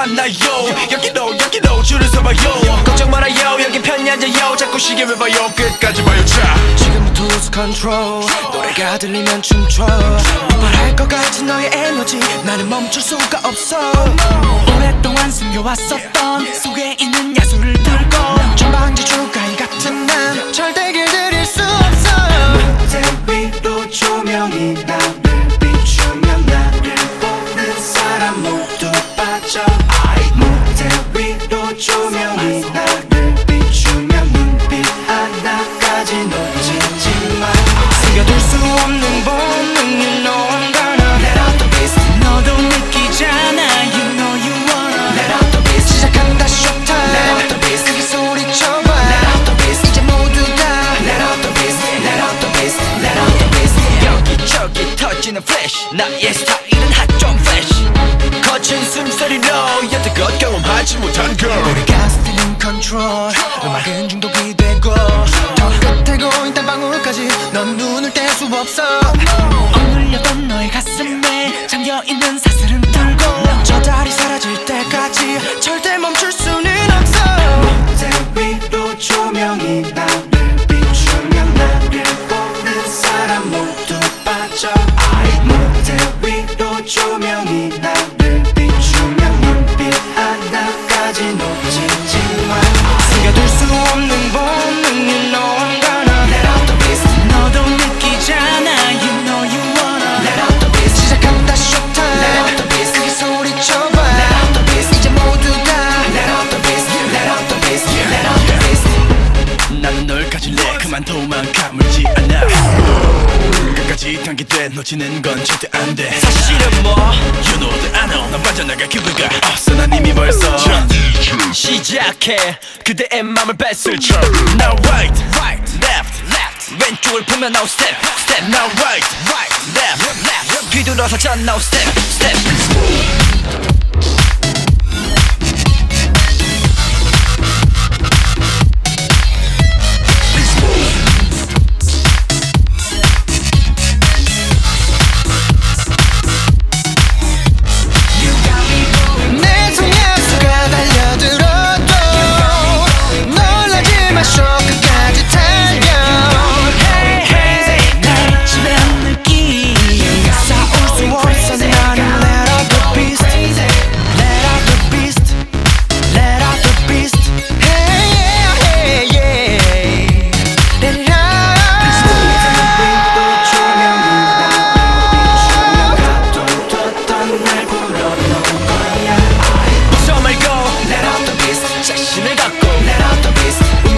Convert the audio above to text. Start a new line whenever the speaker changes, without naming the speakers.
왔나요? 여기로 여기로 줄을 서봐요. 걱정 말아요. 여기 편히 앉아요. 자꾸 시계를 봐요. 끝까지 봐요. 자. 지금부터 lose control. 노래가 들리면 춤춰. 폭발할 것 같은 너의 에너지. 나는 멈출 수가 없어.
오랫동안 숨겨왔었던 속에 있는 야수를 들고
전방지 주가이 같은 난 절대 길들일 수 없어
무대 위로 조명이 나를 비추면 나를 보는 사람 모두 빠져 위로 조명이 나를 비추면 눈빛 하나까지 놓치지 마
숨겨둘 수 없는 본능 You know I'm gonna
Let out the beast
너도 느끼잖아 You know you wanna
Let out the beast
시작한다 showtime
Let out the beast
크게 소리쳐봐
Let out the beast
이제 모두 다
Let out the beast Let out the beast Let out the beast
여기저기 터지는 플래시 나의 스타일은 핫좀 플래시 거친 숨소리로 경험하지 못한 girl. 우리가 still in control. 음악은 중독이 되고 더 끝에 고인 땀방울까지 넌 눈을 뗄 수 없어.
억눌렸던 너의 가슴에 잠겨있는 사슬은 들고
저 달이 사라질 때까지 절대 멈출 수는 없어.
무대 위로 조명이 나를 비추면 나를 보는 사람 모두 빠져. 무대 위로 조명이 나
그만 도망가물지 않아 끝까지 단계돼 놓치는 건 절대 안돼
사실은 뭐
You know that I know 난 빠져나갈 기회가 없어 난 이미 벌써
시작해 그대의 맘을 뺏을 쳐 Now right, right, left, left 왼쪽을 보면 now step, step Now right, right, left, left 뒤돌아서 전 now step, step 자신을 갖고
Let out the beast